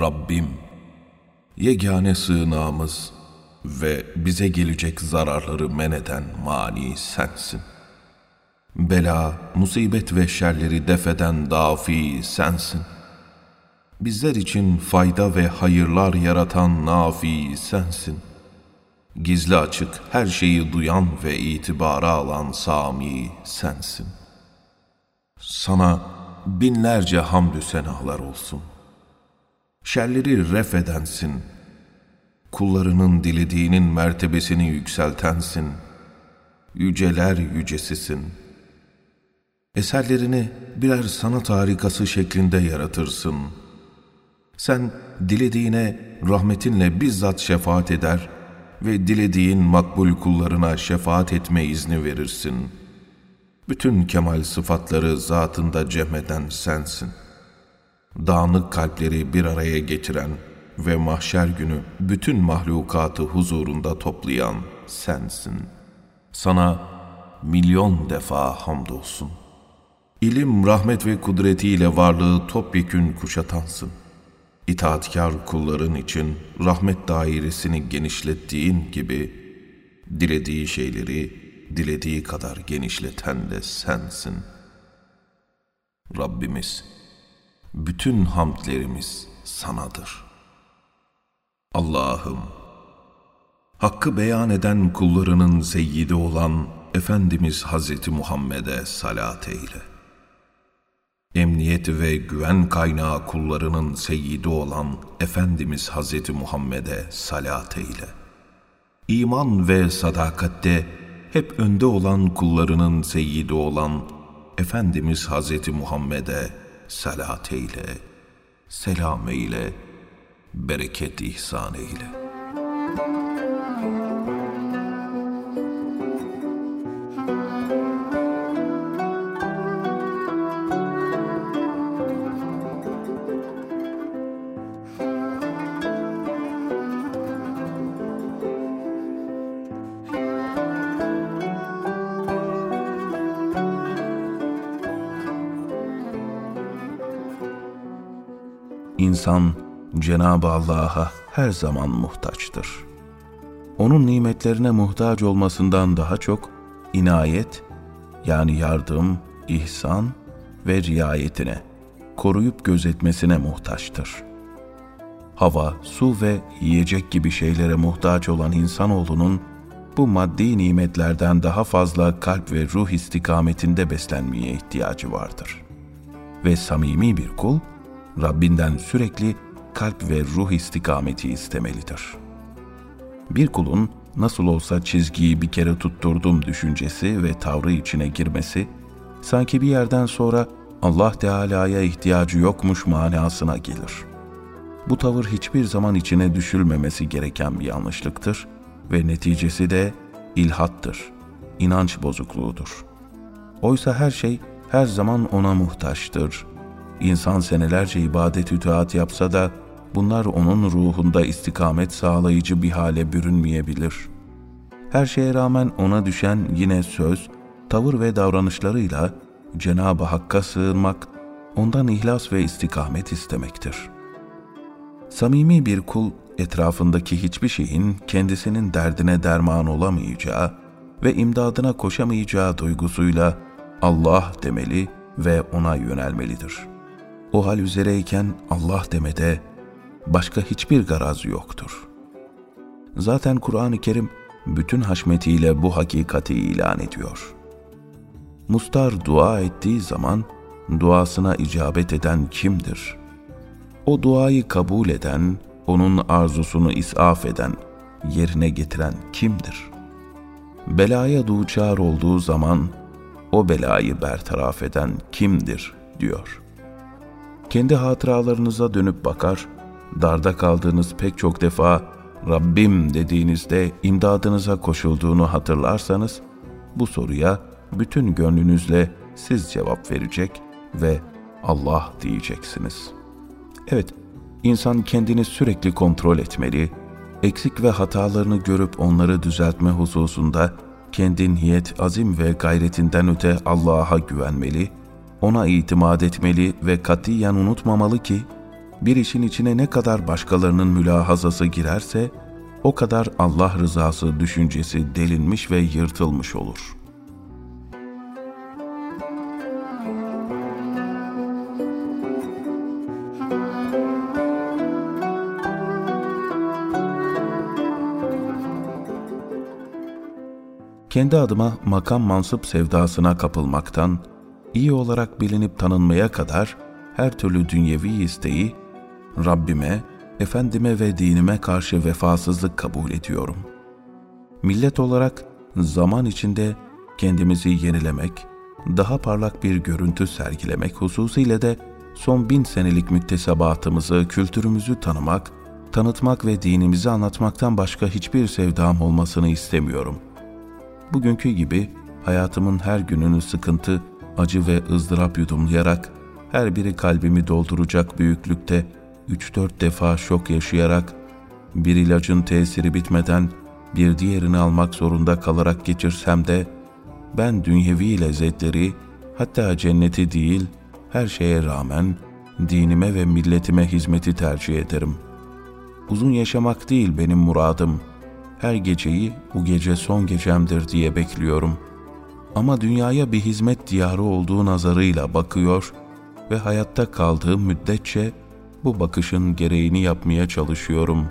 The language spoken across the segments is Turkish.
Rabbim, yegane sığınağımız ve bize gelecek zararları men eden mani sensin. Bela, musibet ve şerleri defeden dafi sensin. Bizler için fayda ve hayırlar yaratan nafi sensin. Gizli açık her şeyi duyan ve itibara alan Sami sensin. Sana binlerce hamdü senalar olsun. Şerleri ref edensin. Kullarının dilediğinin mertebesini yükseltensin. Yüceler yücesisin. Eserlerini birer sanat harikası şeklinde yaratırsın. Sen dilediğine rahmetinle bizzat şefaat eder ve dilediğin makbul kullarına şefaat etme izni verirsin. Bütün kemal sıfatları zatında cem eden sensin. Dağınık kalpleri bir araya getiren ve mahşer günü bütün mahlukatı huzurunda toplayan sensin. Sana milyon defa hamdolsun. İlim, rahmet ve kudretiyle varlığı topyekün kuşatansın. İtaatkar kulların için rahmet dairesini genişlettiğin gibi, dilediği şeyleri dilediği kadar genişleten de sensin. Rabbimiz, bütün hamdlerimiz sanadır. Allah'ım, hakkı beyan eden kullarının seyyidi olan Efendimiz Hazreti Muhammed'e salat eyle emniyet ve güven kaynağı kullarının seyyidi olan Efendimiz Hz. Muhammed'e salat eyle. İman ve sadakatte hep önde olan kullarının seyyidi olan Efendimiz Hz. Muhammed'e salat eyle, selam eyle, bereket ihsan eyle.'' İnsan Cenab-ı Allah'a her zaman muhtaçtır. Onun nimetlerine muhtaç olmasından daha çok inayet yani yardım, ihsan ve riayetine, koruyup gözetmesine muhtaçtır. Hava, su ve yiyecek gibi şeylere muhtaç olan insanoğlunun bu maddi nimetlerden daha fazla kalp ve ruh istikametinde beslenmeye ihtiyacı vardır. Ve samimi bir kul, Rabbinden sürekli kalp ve ruh istikameti istemelidir. Bir kulun nasıl olsa çizgiyi bir kere tutturdum düşüncesi ve tavrı içine girmesi, sanki bir yerden sonra Allah Teala'ya ihtiyacı yokmuş manasına gelir. Bu tavır hiçbir zaman içine düşülmemesi gereken bir yanlışlıktır ve neticesi de ilhattır, inanç bozukluğudur. Oysa her şey her zaman ona muhtaçtır, İnsan senelerce ibadet itaat yapsa da bunlar onun ruhunda istikamet sağlayıcı bir hale bürünmeyebilir. Her şeye rağmen ona düşen yine söz, tavır ve davranışlarıyla Cenab-ı Hakk'a sığınmak, ondan ihlas ve istikamet istemektir. Samimi bir kul, etrafındaki hiçbir şeyin kendisinin derdine derman olamayacağı ve imdadına koşamayacağı duygusuyla Allah demeli ve ona yönelmelidir.'' O hal üzereyken Allah demede başka hiçbir garaz yoktur. Zaten Kur'an-ı Kerim bütün haşmetiyle bu hakikati ilan ediyor. Mustar dua ettiği zaman duasına icabet eden kimdir? O duayı kabul eden, onun arzusunu isaf eden, yerine getiren kimdir? Belaya duçar olduğu zaman o belayı bertaraf eden kimdir diyor kendi hatıralarınıza dönüp bakar, darda kaldığınız pek çok defa Rabbim dediğinizde imdadınıza koşulduğunu hatırlarsanız, bu soruya bütün gönlünüzle siz cevap verecek ve Allah diyeceksiniz. Evet, insan kendini sürekli kontrol etmeli, eksik ve hatalarını görüp onları düzeltme hususunda kendi niyet, azim ve gayretinden öte Allah'a güvenmeli ona itimat etmeli ve katiyen unutmamalı ki, bir işin içine ne kadar başkalarının mülahazası girerse, o kadar Allah rızası düşüncesi delinmiş ve yırtılmış olur.'' kendi adıma makam mansup sevdasına kapılmaktan, iyi olarak bilinip tanınmaya kadar her türlü dünyevi isteği Rabbime, efendime ve dinime karşı vefasızlık kabul ediyorum. Millet olarak zaman içinde kendimizi yenilemek, daha parlak bir görüntü sergilemek hususuyla de son bin senelik müktesebatımızı, kültürümüzü tanımak, tanıtmak ve dinimizi anlatmaktan başka hiçbir sevdam olmasını istemiyorum. Bugünkü gibi hayatımın her gününü sıkıntı, acı ve ızdırap yudumlayarak, her biri kalbimi dolduracak büyüklükte üç dört defa şok yaşayarak, bir ilacın tesiri bitmeden bir diğerini almak zorunda kalarak geçirsem de, ben dünyevi lezzetleri, hatta cenneti değil, her şeye rağmen dinime ve milletime hizmeti tercih ederim. Uzun yaşamak değil benim muradım. Her geceyi bu gece son gecemdir diye bekliyorum. Ama dünyaya bir hizmet diyarı olduğu nazarıyla bakıyor ve hayatta kaldığım müddetçe bu bakışın gereğini yapmaya çalışıyorum.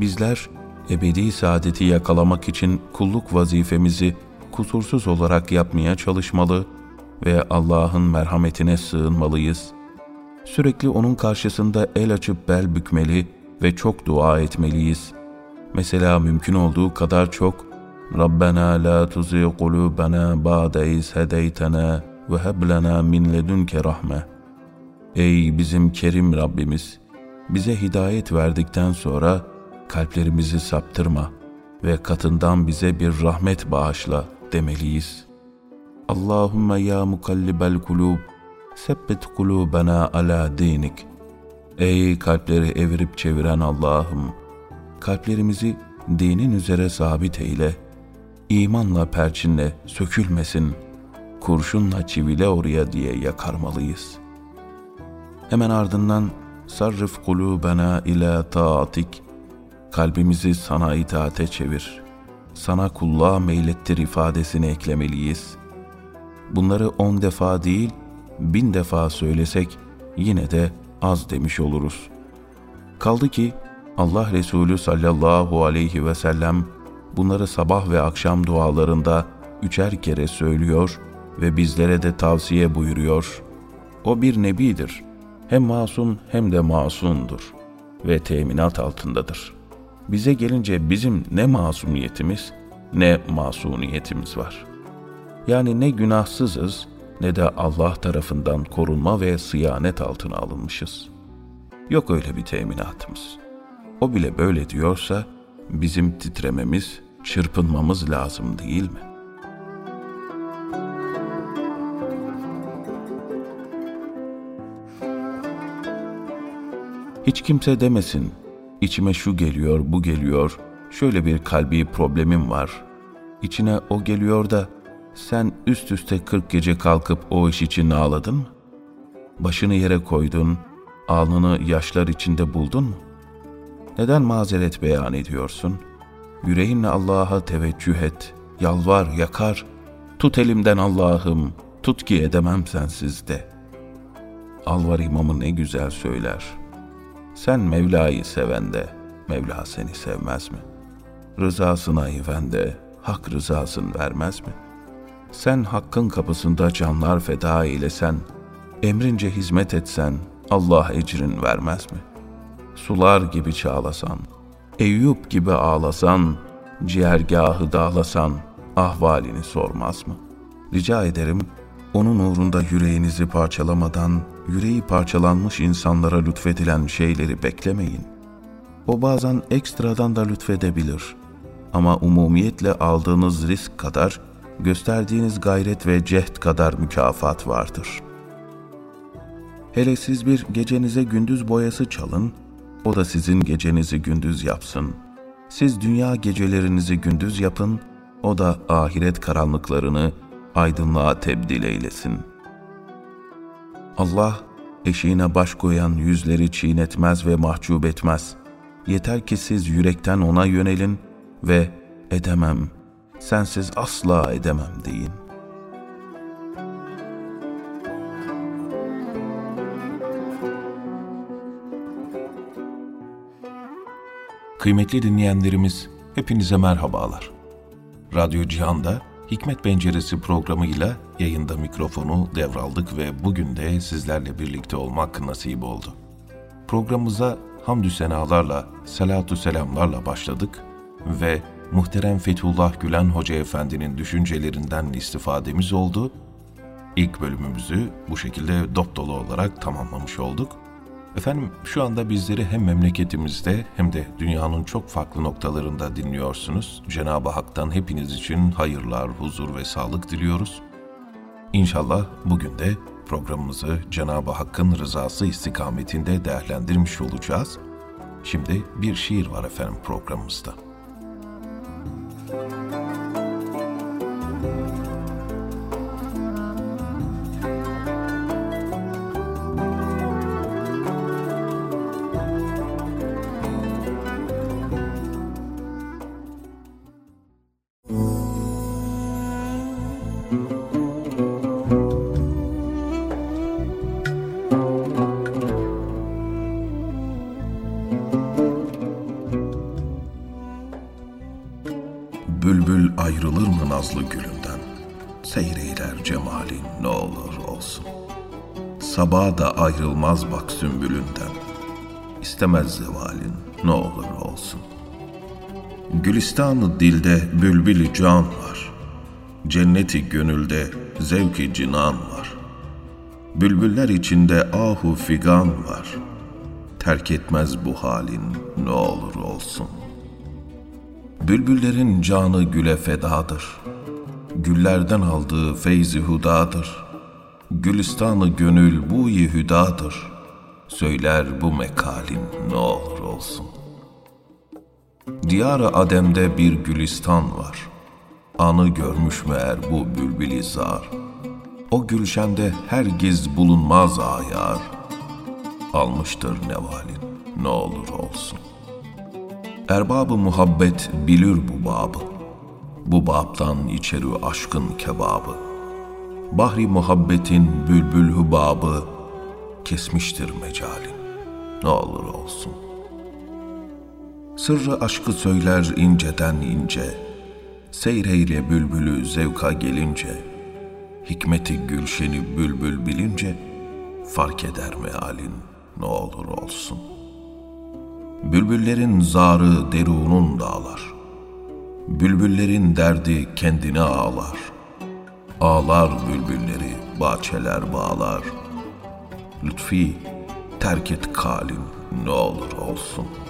Bizler ebedi saadeti yakalamak için kulluk vazifemizi kusursuz olarak yapmaya çalışmalı ve Allah'ın merhametine sığınmalıyız. Sürekli onun karşısında el açıp bel bükmeli ve çok dua etmeliyiz. Mesela mümkün olduğu kadar çok La tuzi kulubena ba'de iz hedeytena ve heb lena min ledunke rahme. Ey bizim kerim Rabbimiz! Bize hidayet verdikten sonra kalplerimizi saptırma ve katından bize bir rahmet bağışla demeliyiz. Allahümme ya mukallibel kulub, sebbet kulubena ala dinik. Ey kalpleri evirip çeviren Allah'ım! Kalplerimizi dinin üzere sabit eyle. İmanla perçinle sökülmesin. Kurşunla çivile oraya diye yakarmalıyız. Hemen ardından sarrif kulubena ila taatik kalbimizi sana itaate çevir. Sana kulluğa meylettir ifadesini eklemeliyiz. Bunları on defa değil, bin defa söylesek yine de az demiş oluruz. Kaldı ki Allah Resulü sallallahu aleyhi ve sellem bunları sabah ve akşam dualarında üçer kere söylüyor ve bizlere de tavsiye buyuruyor. O bir nebidir. Hem masum hem de masundur ve teminat altındadır. Bize gelince bizim ne masumiyetimiz ne masuniyetimiz var. Yani ne günahsızız ne de Allah tarafından korunma ve sıyanet altına alınmışız. Yok öyle bir teminatımız.'' O bile böyle diyorsa bizim titrememiz, çırpınmamız lazım değil mi? Hiç kimse demesin, içime şu geliyor, bu geliyor, şöyle bir kalbi problemim var. İçine o geliyor da sen üst üste kırk gece kalkıp o iş için ağladın mı? Başını yere koydun, alnını yaşlar içinde buldun mu? Neden mazeret beyan ediyorsun? Yüreğinle Allah'a teveccüh et, yalvar, yakar. Tut elimden Allah'ım, tut ki edemem sensiz de. Alvar imamı ne güzel söyler. Sen Mevla'yı seven de, Mevla seni sevmez mi? Rızasına iven de, hak rızasını vermez mi? Sen hakkın kapısında canlar feda eylesen, emrince hizmet etsen, Allah ecrin vermez mi?'' sular gibi çağlasan, Eyüp gibi ağlasan, ciğergahı dağlasan, ahvalini sormaz mı? Rica ederim, onun uğrunda yüreğinizi parçalamadan, yüreği parçalanmış insanlara lütfedilen şeyleri beklemeyin. O bazen ekstradan da lütfedebilir. Ama umumiyetle aldığınız risk kadar, gösterdiğiniz gayret ve cehd kadar mükafat vardır. Hele siz bir gecenize gündüz boyası çalın, o da sizin gecenizi gündüz yapsın. Siz dünya gecelerinizi gündüz yapın, o da ahiret karanlıklarını aydınlığa tebdil eylesin. Allah Eşiğine baş koyan yüzleri çiğnetmez ve mahcup etmez. Yeter ki siz yürekten ona yönelin ve edemem, sensiz asla edemem deyin. Kıymetli dinleyenlerimiz, hepinize merhabalar. Radyo Cihan'da Hikmet Penceresi programıyla yayında mikrofonu devraldık ve bugün de sizlerle birlikte olmak nasip oldu. Programımıza hamdü senalarla, salatu selamlarla başladık ve muhterem Fethullah Gülen Hoca Efendi'nin düşüncelerinden istifademiz oldu. İlk bölümümüzü bu şekilde dop dolu olarak tamamlamış olduk. Efendim şu anda bizleri hem memleketimizde hem de dünyanın çok farklı noktalarında dinliyorsunuz. Cenab-ı Hak'tan hepiniz için hayırlar, huzur ve sağlık diliyoruz. İnşallah bugün de programımızı Cenab-ı Hakk'ın rızası istikametinde değerlendirmiş olacağız. Şimdi bir şiir var efendim programımızda. Sabah da ayrılmaz bak sümbülünden. İstemez zevalin ne olur olsun. Gülistanı dilde bülbülü can var. Cenneti gönülde zevki cinan var. Bülbüller içinde ahu figan var. Terk etmez bu halin ne olur olsun.'' Bülbüllerin canı güle fedadır. Güllerden aldığı feyzi hudadır. Gülistanı gönül bu hüdadır. Söyler bu mekalin ne olur olsun. Diyar-ı Adem'de bir gülistan var. Anı görmüş meğer bu bülbül zar. O gülşende her giz bulunmaz ayar. Almıştır nevalin ne olur olsun. Erbabı muhabbet bilir bu babı. Bu babtan içeri aşkın kebabı. Bahri muhabbetin bülbül hubabı kesmiştir mecalin. Ne olur olsun. Sırrı aşkı söyler inceden ince. Seyreyle bülbülü zevka gelince. Hikmeti gülşeni bülbül bilince fark eder mealin ne olur olsun.'' Bülbüllerin zarı derunun dağlar. Bülbüllerin derdi kendine ağlar. Ağlar bülbülleri, bahçeler bağlar. Lütfi terk et kalin ne olur olsun.''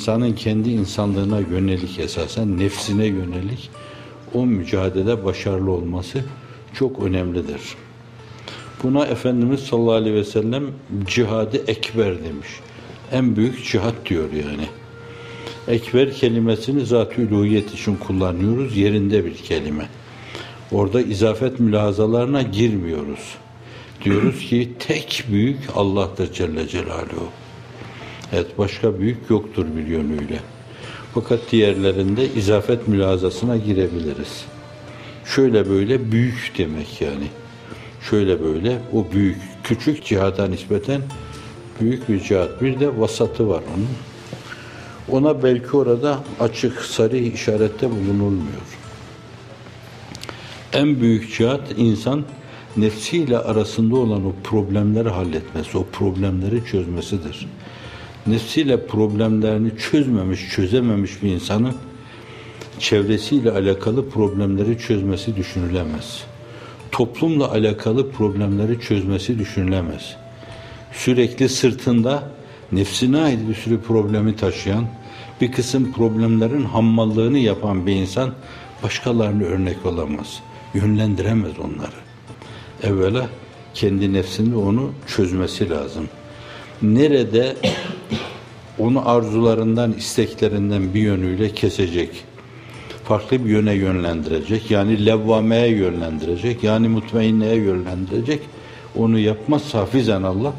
İnsanın kendi insanlığına yönelik esasen nefsine yönelik o mücadele başarılı olması çok önemlidir. Buna Efendimiz sallallahu aleyhi ve sellem cihadı ekber demiş. En büyük cihat diyor yani. Ekber kelimesini zat-ı için kullanıyoruz. Yerinde bir kelime. Orada izafet mülazalarına girmiyoruz. Diyoruz ki tek büyük Allah'tır Celle Celaluhu. Evet başka büyük yoktur bir yönüyle. Fakat diğerlerinde izafet mülazasına girebiliriz. Şöyle böyle büyük demek yani. Şöyle böyle o büyük, küçük cihada nispeten büyük bir cihat. Bir de vasatı var onun. Ona belki orada açık, sarı işarette bulunulmuyor. En büyük cihat insan nefsiyle arasında olan o problemleri halletmesi, o problemleri çözmesidir nefsiyle problemlerini çözmemiş, çözememiş bir insanın çevresiyle alakalı problemleri çözmesi düşünülemez. Toplumla alakalı problemleri çözmesi düşünülemez. Sürekli sırtında nefsine ait bir sürü problemi taşıyan, bir kısım problemlerin hammallığını yapan bir insan başkalarını örnek olamaz. Yönlendiremez onları. Evvela kendi nefsinde onu çözmesi lazım. Nerede onu arzularından, isteklerinden bir yönüyle kesecek, farklı bir yöne yönlendirecek, yani levvameye yönlendirecek, yani mutmainneye yönlendirecek, onu yapmaz hafizan Allah,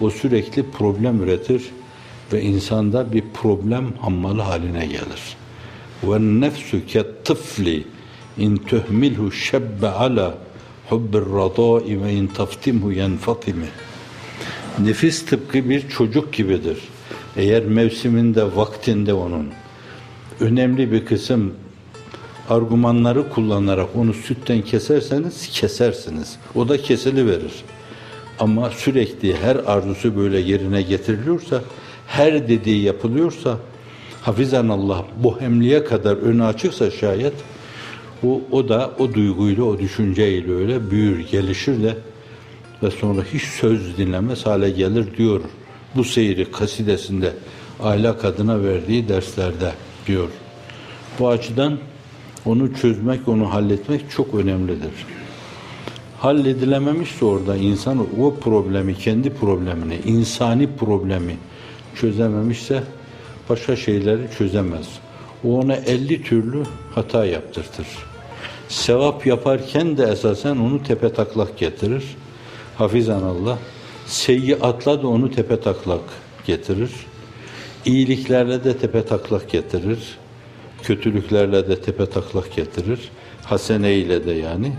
o sürekli problem üretir ve insanda bir problem hammalı haline gelir. Ve nefsu tıfli in tuhmilhu şebbe ala hubbir radai ve in taftimhu yenfatimi. Nefis tıpkı bir çocuk gibidir. Eğer mevsiminde, vaktinde onun önemli bir kısım argümanları kullanarak onu sütten keserseniz kesersiniz. O da kesili verir. Ama sürekli her arzusu böyle yerine getiriliyorsa, her dediği yapılıyorsa, hafizan Allah bu hemliye kadar önü açıksa şayet, o, o da o duyguyla, o düşünceyle öyle büyür, gelişir de ve sonra hiç söz dinlemez hale gelir diyor. Bu seyri kasidesinde ahlak adına verdiği derslerde diyor. Bu açıdan onu çözmek, onu halletmek çok önemlidir. Halledilememişse orada insan o problemi, kendi problemini, insani problemi çözememişse başka şeyleri çözemez. O ona elli türlü hata yaptırtır. Sevap yaparken de esasen onu tepe taklak getirir. Hafizan Allah. Seyyiatla da onu tepe taklak getirir. İyiliklerle de tepe taklak getirir. Kötülüklerle de tepe taklak getirir. Hasene ile de yani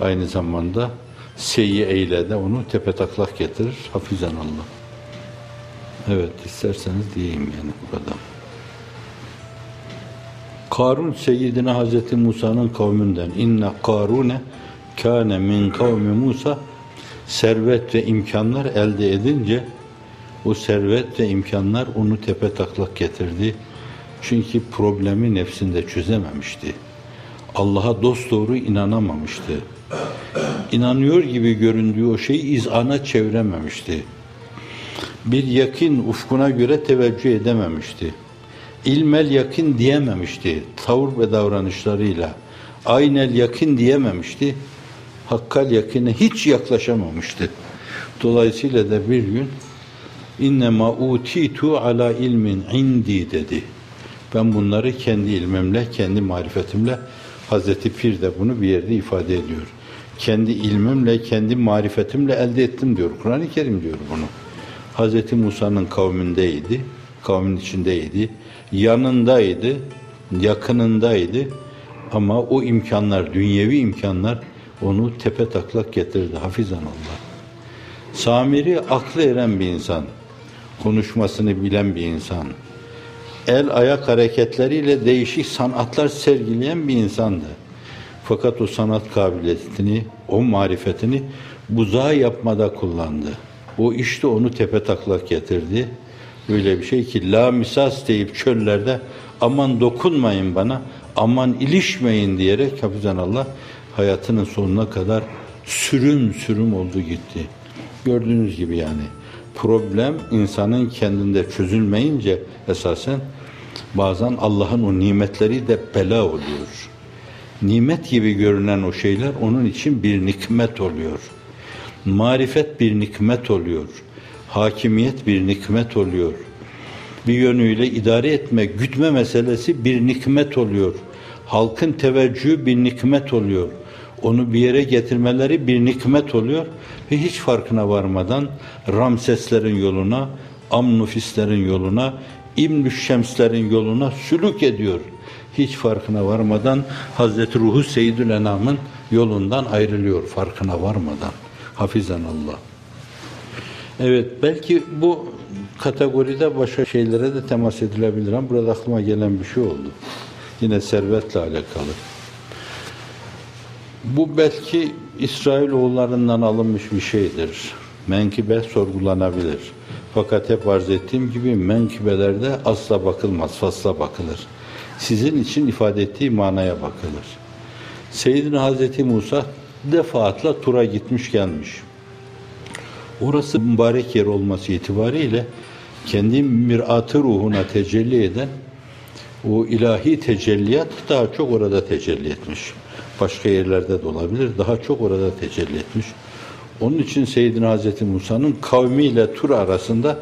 aynı zamanda seyyi ile de onu tepe taklak getirir. Hafizan Allah. Evet isterseniz diyeyim yani burada. Karun Seyyidine Hazreti Musa'nın kavminden. İnne Karune kâne min kavmi Musa servet ve imkanlar elde edince o servet ve imkanlar onu tepe taklak getirdi. Çünkü problemi nefsinde çözememişti. Allah'a dost doğru inanamamıştı. İnanıyor gibi göründüğü o şeyi izana çevirememişti. Bir yakin ufkuna göre teveccüh edememişti ilmel yakın diyememişti tavır ve davranışlarıyla. Aynel yakın diyememişti. Hakkal yakine hiç yaklaşamamıştı. Dolayısıyla da bir gün innema utitu ala ilmin indi dedi. Ben bunları kendi ilmimle, kendi marifetimle Hazreti Pir de bunu bir yerde ifade ediyor. Kendi ilmimle, kendi marifetimle elde ettim diyor. Kur'an-ı Kerim diyor bunu. Hazreti Musa'nın kavmindeydi, kavmin içindeydi yanındaydı, yakınındaydı ama o imkanlar, dünyevi imkanlar onu tepe taklak getirdi. Hafizan Allah. Samiri aklı eren bir insan, konuşmasını bilen bir insan, el ayak hareketleriyle değişik sanatlar sergileyen bir insandı. Fakat o sanat kabiliyetini, o marifetini buzağı yapmada kullandı. O işte onu tepe taklak getirdi Öyle bir şey ki la misas deyip çöllerde aman dokunmayın bana, aman ilişmeyin diyerek hafizan Allah hayatının sonuna kadar sürüm sürüm oldu gitti. Gördüğünüz gibi yani problem insanın kendinde çözülmeyince esasen bazen Allah'ın o nimetleri de bela oluyor. Nimet gibi görünen o şeyler onun için bir nikmet oluyor. Marifet bir nikmet oluyor hakimiyet bir nikmet oluyor. Bir yönüyle idare etme, gütme meselesi bir nikmet oluyor. Halkın teveccühü bir nikmet oluyor. Onu bir yere getirmeleri bir nikmet oluyor ve hiç farkına varmadan Ramseslerin yoluna, Amnufislerin yoluna, İbn Şemslerin yoluna sülük ediyor. Hiç farkına varmadan Hazreti Ruhu Seyyidül Enam'ın yolundan ayrılıyor farkına varmadan. Hafizan Allah. Evet, belki bu kategoride başka şeylere de temas edilebilir ama burada aklıma gelen bir şey oldu. Yine servetle alakalı. Bu belki İsrail oğullarından alınmış bir şeydir. Menkibe sorgulanabilir. Fakat hep arz ettiğim gibi menkıbelerde asla bakılmaz, fasla bakılır. Sizin için ifade ettiği manaya bakılır. Seyyidina Hazreti Musa defaatla Tur'a gitmiş gelmiş. Orası mübarek yer olması itibariyle kendi miratı ruhuna tecelli eden o ilahi tecelliyat daha çok orada tecelli etmiş. Başka yerlerde de olabilir. Daha çok orada tecelli etmiş. Onun için Seyyidina Hazreti Musa'nın kavmiyle Tur arasında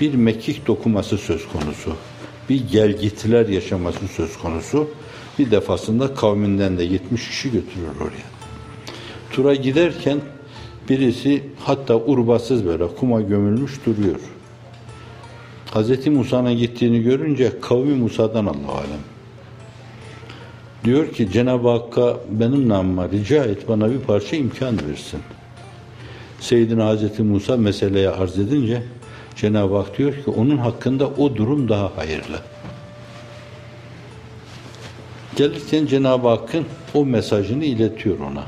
bir mekik dokuması söz konusu. Bir gelgitiler yaşaması söz konusu. Bir defasında kavminden de 70 kişi götürür oraya. Tur'a giderken birisi hatta urbasız böyle kuma gömülmüş duruyor. Hz. Musa'nın gittiğini görünce kavmi Musa'dan Allah alem. Diyor ki Cenab-ı Hakk'a benim namıma rica et bana bir parça imkan versin. Seyyidina Hazreti Musa meseleye arz edince Cenab-ı Hak diyor ki onun hakkında o durum daha hayırlı. Gelirken Cenab-ı Hakk'ın o mesajını iletiyor ona.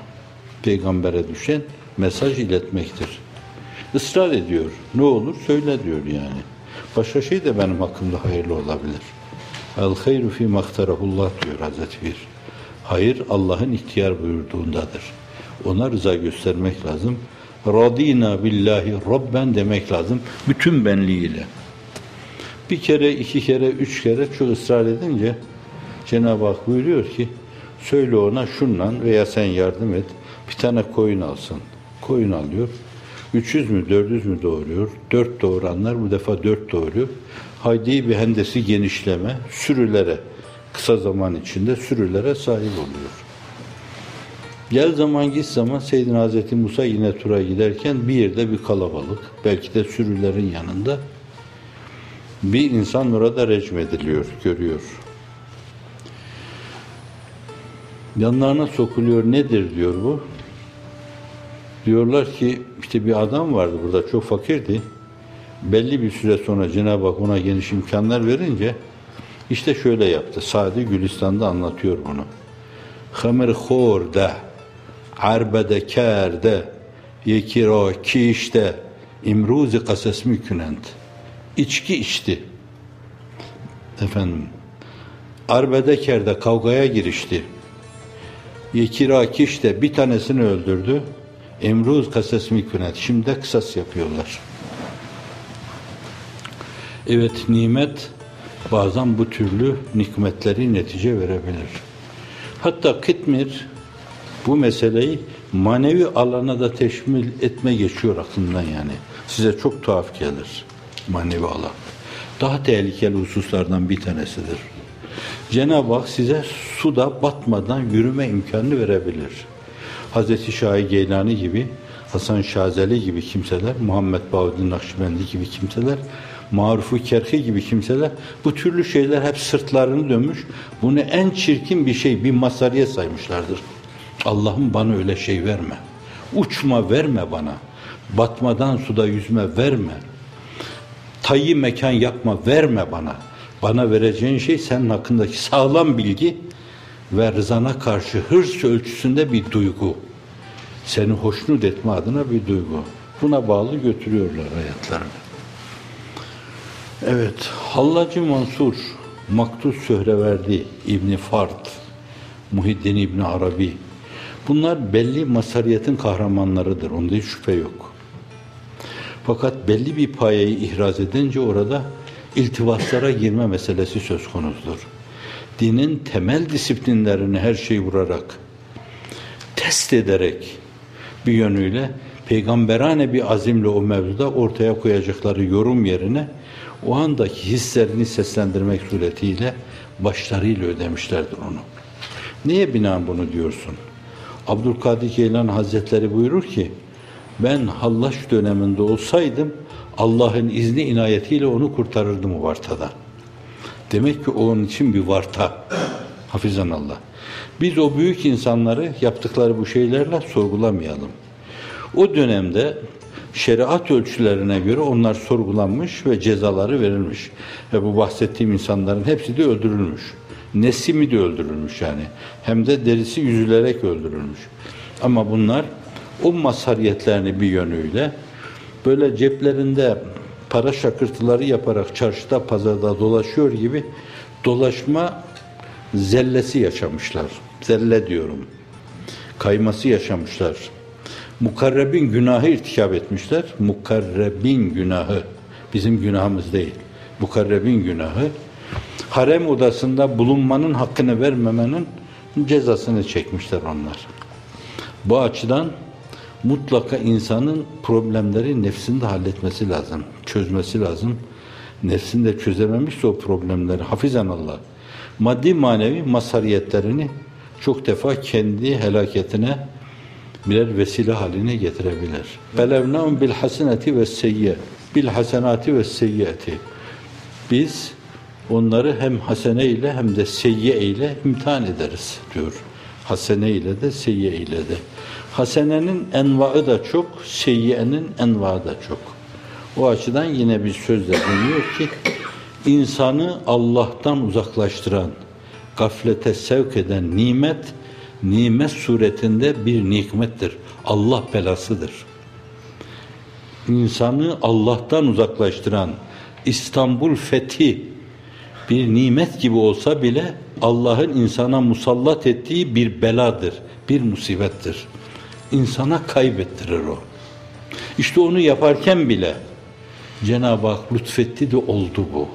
Peygambere düşen mesaj iletmektir. Israr ediyor. Ne olur söyle diyor yani. Başka şey de benim hakkımda hayırlı olabilir. El hayru fi maktarahullah diyor Hazreti Pir. Hayır Allah'ın ihtiyar buyurduğundadır. Ona rıza göstermek lazım. Radina billahi Rabben demek lazım. Bütün benliğiyle. Bir kere, iki kere, üç kere çok ısrar edince Cenab-ı Hak buyuruyor ki söyle ona şundan veya sen yardım et bir tane koyun alsın. Koyun alıyor. 300 mü 400 mü doğuruyor. Dört doğuranlar bu defa dört doğuruyor. Haydi bir hendesi genişleme sürülere kısa zaman içinde sürülere sahip oluyor. Gel zaman git zaman Seyyidina Hazreti Musa yine tura giderken bir yerde bir kalabalık belki de sürülerin yanında bir insan orada recm ediliyor, görüyor. Yanlarına sokuluyor. Nedir diyor bu? Diyorlar ki işte bir adam vardı burada çok fakirdi. Belli bir süre sonra Cenab-ı Hak ona geniş imkanlar verince işte şöyle yaptı. Sadi Gülistan'da anlatıyor bunu. Hamir khorda arbede kerde yekira kişte imruzi kasas mükünent içki içti. Efendim arbede kerde kavgaya girişti. Yekira kişte bir tanesini öldürdü. Emruz kasas mükünet. Şimdi de kısas yapıyorlar. Evet nimet bazen bu türlü nikmetleri netice verebilir. Hatta Kıtmir bu meseleyi manevi alana da teşmil etme geçiyor aklından yani. Size çok tuhaf gelir manevi alan. Daha tehlikeli hususlardan bir tanesidir. Cenab-ı Hak size suda batmadan yürüme imkanı verebilir. Hazreti Şahi Geylani gibi, Hasan Şazeli gibi kimseler, Muhammed Bahuddin Nakşibendi gibi kimseler, Marufu Kerhi gibi kimseler bu türlü şeyler hep sırtlarını dönmüş. Bunu en çirkin bir şey, bir masariye saymışlardır. Allah'ım bana öyle şey verme. Uçma verme bana. Batmadan suda yüzme verme. Tayyi mekan yapma verme bana. Bana vereceğin şey senin hakkındaki sağlam bilgi ve rızana karşı hırs ölçüsünde bir duygu. Seni hoşnut etme adına bir duygu. Buna bağlı götürüyorlar hayatlarını. Evet, Hallacı Mansur, Maktus Söhreverdi, İbni Fard, Muhiddin İbni Arabi, bunlar belli masariyetin kahramanlarıdır, onda hiç şüphe yok. Fakat belli bir payeyi ihraz edince orada iltivaslara girme meselesi söz konusudur. Dinin temel disiplinlerini her şeyi vurarak, test ederek bir yönüyle peygamberane bir azimle o mevzuda ortaya koyacakları yorum yerine o andaki hislerini seslendirmek suretiyle başlarıyla ödemişlerdir onu. Neye binaen bunu diyorsun? Abdülkadir Geylan Hazretleri buyurur ki ben Hallaç döneminde olsaydım Allah'ın izni inayetiyle onu kurtarırdım o vartada. Demek ki onun için bir varta. Hafizan Allah. Biz o büyük insanları yaptıkları bu şeylerle sorgulamayalım. O dönemde şeriat ölçülerine göre onlar sorgulanmış ve cezaları verilmiş. Ve bu bahsettiğim insanların hepsi de öldürülmüş. Nesimi de öldürülmüş yani. Hem de derisi yüzülerek öldürülmüş. Ama bunlar o mazhariyetlerini bir yönüyle böyle ceplerinde para şakırtıları yaparak çarşıda pazarda dolaşıyor gibi dolaşma zellesi yaşamışlar. Zelle diyorum. Kayması yaşamışlar. Mukarrebin günahı irtikap etmişler. Mukarrebin günahı. Bizim günahımız değil. Mukarrebin günahı. Harem odasında bulunmanın hakkını vermemenin cezasını çekmişler onlar. Bu açıdan mutlaka insanın problemleri nefsinde halletmesi lazım, çözmesi lazım. Nefsinde çözememişse o problemleri hafizan Allah maddi manevi masariyetlerini çok defa kendi helaketine birer vesile haline getirebilir. Belevnâhum bil haseneti ve seyye bil hasenati ve seyyiyeti. Biz onları hem hasene ile hem de seyye ile imtihan ederiz diyor. Hasene ile de seyye ile de. Hasenenin envaı da çok, seyyiyenin envaı da çok. O açıdan yine bir sözle deniyor ki insanı Allah'tan uzaklaştıran, gaflete sevk eden nimet, nimet suretinde bir nikmettir. Allah belasıdır. İnsanı Allah'tan uzaklaştıran İstanbul fethi bir nimet gibi olsa bile Allah'ın insana musallat ettiği bir beladır, bir musibettir. İnsana kaybettirir o. İşte onu yaparken bile Cenab-ı Hak lütfetti de oldu bu.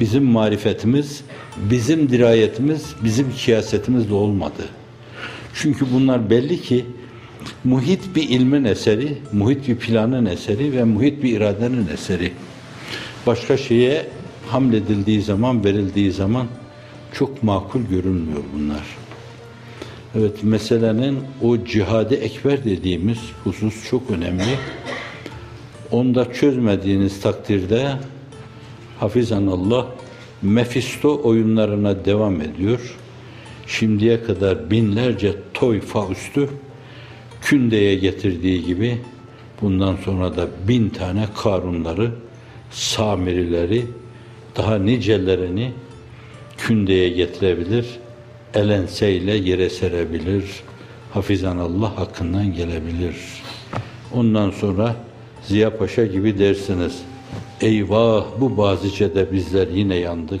Bizim marifetimiz, bizim dirayetimiz, bizim kiyasetimiz de olmadı. Çünkü bunlar belli ki muhit bir ilmin eseri, muhit bir planın eseri ve muhit bir iradenin eseri. Başka şeye hamledildiği zaman, verildiği zaman çok makul görünmüyor bunlar. Evet, meselenin o cihade ekber dediğimiz husus çok önemli. Onda çözmediğiniz takdirde hafizan Allah Mefisto oyunlarına devam ediyor. Şimdiye kadar binlerce toy faustü kündeye getirdiği gibi bundan sonra da bin tane karunları, samirileri, daha nicelerini kündeye getirebilir, elenseyle yere serebilir, hafizan Allah hakkından gelebilir. Ondan sonra Ziya Paşa gibi dersiniz. Eyvah bu bazicede bizler yine yandık.